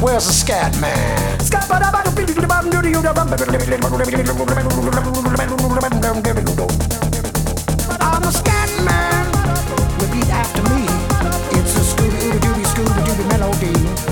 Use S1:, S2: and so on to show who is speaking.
S1: Where's the scat man?
S2: I'm a scat man. Repeat after me. It's a Scooby Dooby Scooby Dooby melody.